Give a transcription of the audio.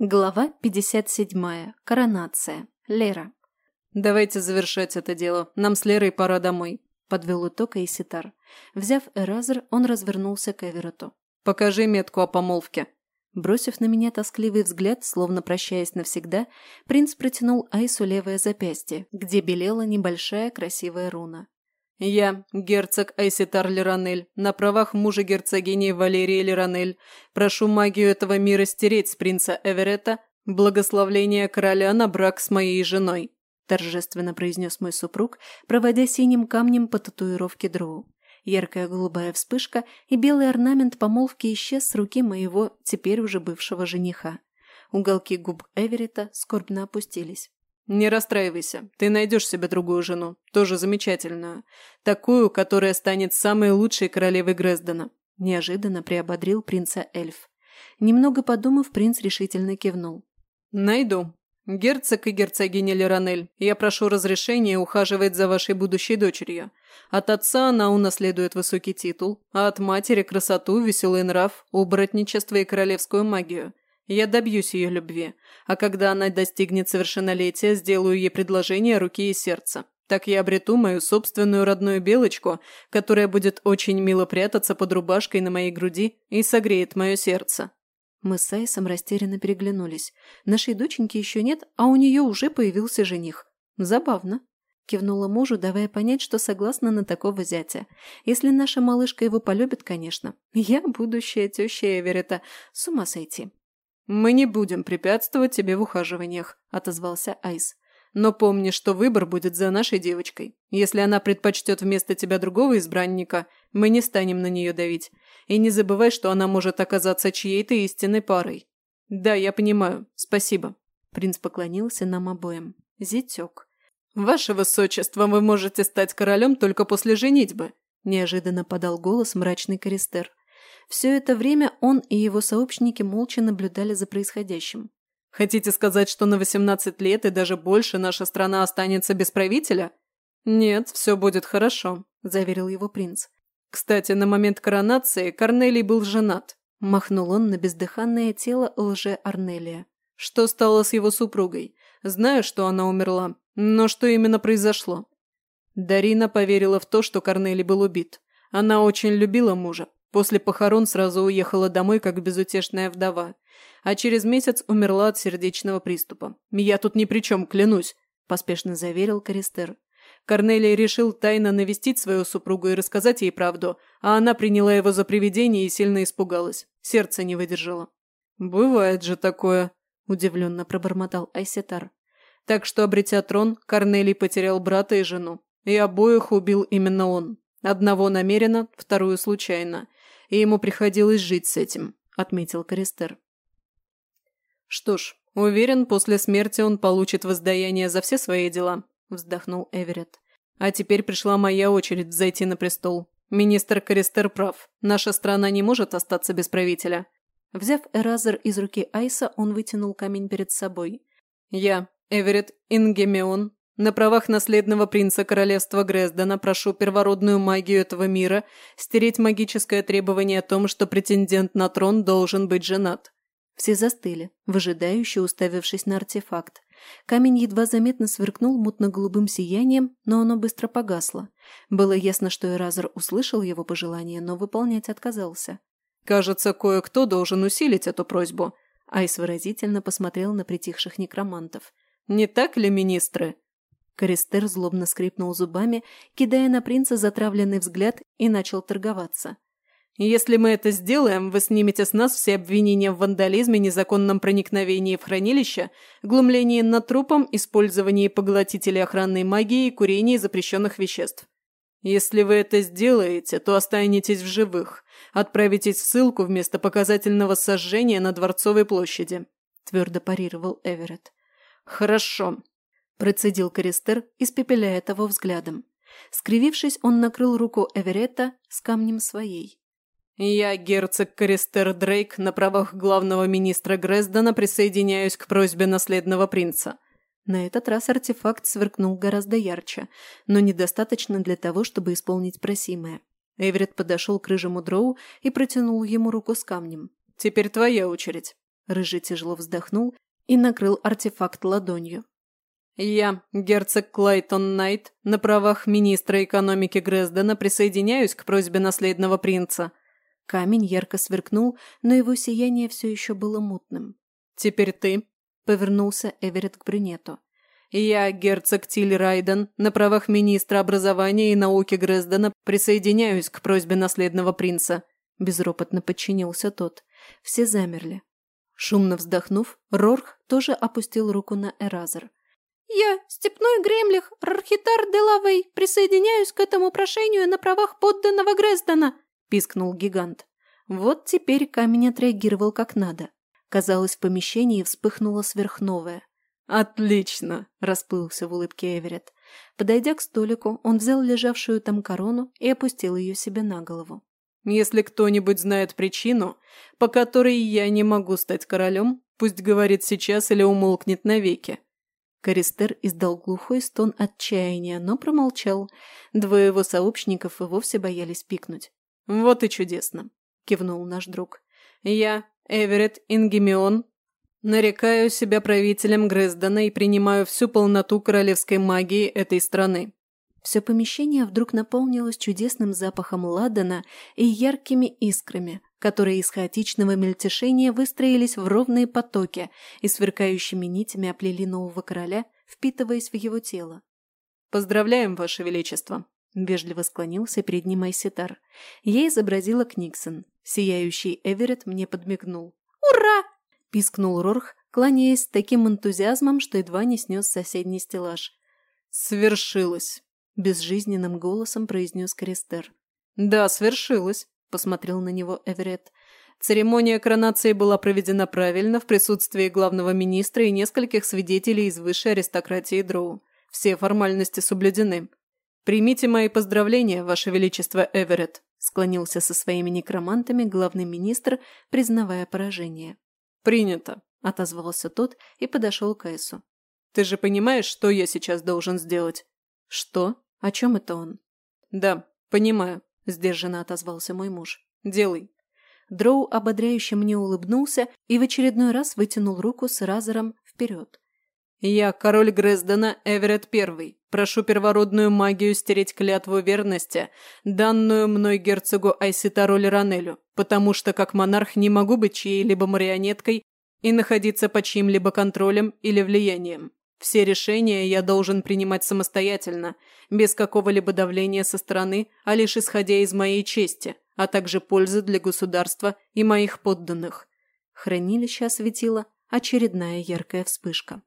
Глава 57. Коронация. Лера. «Давайте завершать это дело. Нам с Лерой пора домой», – подвел итог Эйситар. Взяв Эразер, он развернулся к Эверету. «Покажи метку о помолвке». Бросив на меня тоскливый взгляд, словно прощаясь навсегда, принц протянул Айсу левое запястье, где белела небольшая красивая руна. «Я, герцог Айситар Леранель, на правах мужа герцогини Валерии Леранель, прошу магию этого мира стереть с принца Эверетта благословление короля на брак с моей женой», торжественно произнес мой супруг, проводя синим камнем по татуировке дроу. Яркая голубая вспышка и белый орнамент помолвки исчез с руки моего, теперь уже бывшего жениха. Уголки губ Эверетта скорбно опустились. «Не расстраивайся, ты найдешь себе другую жену, тоже замечательную. Такую, которая станет самой лучшей королевой Грездена», – неожиданно приободрил принца эльф. Немного подумав, принц решительно кивнул. «Найду. Герцог и герцогиня Леранель, я прошу разрешения ухаживать за вашей будущей дочерью. От отца она унаследует высокий титул, а от матери – красоту, веселый нрав, оборотничество и королевскую магию. Я добьюсь ее любви, а когда она достигнет совершеннолетия, сделаю ей предложение руки и сердца. Так я обрету мою собственную родную белочку, которая будет очень мило прятаться под рубашкой на моей груди и согреет мое сердце». Мы с Айсом растерянно переглянулись. Нашей доченьки еще нет, а у нее уже появился жених. Забавно. Кивнула мужу, давая понять, что согласна на такого зятя. Если наша малышка его полюбит, конечно. Я будущая теща Эверета. С ума сойти. «Мы не будем препятствовать тебе в ухаживаниях», – отозвался Айс. «Но помни, что выбор будет за нашей девочкой. Если она предпочтет вместо тебя другого избранника, мы не станем на нее давить. И не забывай, что она может оказаться чьей-то истинной парой». «Да, я понимаю. Спасибо». Принц поклонился нам обоим. Зятек. «Ваше высочество, вы можете стать королем только после женитьбы», – неожиданно подал голос мрачный Користер. Все это время он и его сообщники молча наблюдали за происходящим. «Хотите сказать, что на 18 лет и даже больше наша страна останется без правителя?» «Нет, все будет хорошо», – заверил его принц. «Кстати, на момент коронации Корнелий был женат», – махнул он на бездыханное тело лже-Арнелия. «Что стало с его супругой? Знаю, что она умерла, но что именно произошло?» Дарина поверила в то, что Корнелий был убит. Она очень любила мужа, После похорон сразу уехала домой, как безутешная вдова. А через месяц умерла от сердечного приступа. «Я тут ни при чем, клянусь», – поспешно заверил Користер. Корнелия решил тайно навестить свою супругу и рассказать ей правду, а она приняла его за привидение и сильно испугалась. Сердце не выдержало. «Бывает же такое», – удивленно пробормотал Айсетар. Так что, обретя трон, Корнелий потерял брата и жену. И обоих убил именно он. Одного намеренно, вторую случайно и ему приходилось жить с этим», – отметил Користер. «Что ж, уверен, после смерти он получит воздаяние за все свои дела», – вздохнул Эверетт. «А теперь пришла моя очередь зайти на престол. Министр Користер прав. Наша страна не может остаться без правителя». Взяв Эразер из руки Айса, он вытянул камень перед собой. «Я, Эверетт Ингемион, на правах наследного принца королевства Грездена прошу первородную магию этого мира стереть магическое требование о том, что претендент на трон должен быть женат. Все застыли, выжидающе уставившись на артефакт. Камень едва заметно сверкнул мутно-голубым сиянием, но оно быстро погасло. Было ясно, что Эразер услышал его пожелание, но выполнять отказался. «Кажется, кое-кто должен усилить эту просьбу», Айс выразительно посмотрел на притихших некромантов. «Не так ли, министры?» Користер злобно скрипнул зубами, кидая на принца затравленный взгляд и начал торговаться. «Если мы это сделаем, вы снимете с нас все обвинения в вандализме, незаконном проникновении в хранилище, глумлении над трупом, использовании поглотителей охранной магии и курении запрещенных веществ. Если вы это сделаете, то останетесь в живых, отправитесь в ссылку вместо показательного сожжения на Дворцовой площади», – твердо парировал Эверетт. «Хорошо», Процедил Користер, испепеляя того взглядом. Скривившись, он накрыл руку Эверетта с камнем своей. «Я, герцог Користер Дрейк, на правах главного министра Грездона присоединяюсь к просьбе наследного принца». На этот раз артефакт сверкнул гораздо ярче, но недостаточно для того, чтобы исполнить просимое. Эверетт подошел к рыжему дроу и протянул ему руку с камнем. «Теперь твоя очередь». Рыжий тяжело вздохнул и накрыл артефакт ладонью. «Я, герцог Клайтон Найт, на правах министра экономики Грездена присоединяюсь к просьбе наследного принца». Камень ярко сверкнул, но его сияние все еще было мутным. «Теперь ты», — повернулся Эверетт к брюнету. «Я, герцог Тиль Райден, на правах министра образования и науки Грездена присоединяюсь к просьбе наследного принца», — безропотно подчинился тот. Все замерли. Шумно вздохнув, Рорх тоже опустил руку на Эразер. «Я, степной гремлих, Рархитар Делавей, присоединяюсь к этому прошению на правах подданного Грездена», – пискнул гигант. Вот теперь камень отреагировал как надо. Казалось, в помещении вспыхнуло сверхновое. «Отлично!» – расплылся в улыбке Эверетт. Подойдя к столику, он взял лежавшую там корону и опустил ее себе на голову. Если кто-нибудь знает причину, по которой я не могу стать королем, пусть говорит сейчас или умолкнет навеки». Користер издал глухой стон отчаяния, но промолчал. Двое его сообщников и вовсе боялись пикнуть. «Вот и чудесно», – кивнул наш друг. «Я, Эверетт Ингемион, нарекаю себя правителем Грездена и принимаю всю полноту королевской магии этой страны. Все помещение вдруг наполнилось чудесным запахом ладана и яркими искрами, которые из хаотичного мельтешения выстроились в ровные потоки и сверкающими нитями оплели нового короля, впитываясь в его тело. «Поздравляем, Ваше Величество!» – вежливо склонился перед ним Айситар. Я изобразила Книксон. Сияющий Эверетт мне подмигнул. «Ура!» – пискнул Рорх, кланяясь с таким энтузиазмом, что едва не снес соседний стеллаж. «Свершилось!» безжизненным голосом произнес Кристер. «Да, свершилось», – посмотрел на него Эверетт. Церемония коронации была проведена правильно в присутствии главного министра и нескольких свидетелей из высшей аристократии Дроу. Все формальности соблюдены. «Примите мои поздравления, Ваше Величество Эверетт», – склонился со своими некромантами главный министр, признавая поражение. «Принято», – отозвался тот и подошел к Эсу. «Ты же понимаешь, что я сейчас должен сделать?» «Что?» «О чем это он?» «Да, понимаю», – сдержанно отозвался мой муж. «Делай». Дроу ободряюще мне улыбнулся и в очередной раз вытянул руку с разором вперед. «Я, король Грездена, Эверетт Первый, прошу первородную магию стереть клятву верности, данную мной герцогу Айситару Леронелю, потому что как монарх не могу быть чьей-либо марионеткой и находиться под чьим-либо контролем или влиянием. Все решения я должен принимать самостоятельно, без какого-либо давления со стороны, а лишь исходя из моей чести, а также пользы для государства и моих подданных. Хранилище осветило очередная яркая вспышка.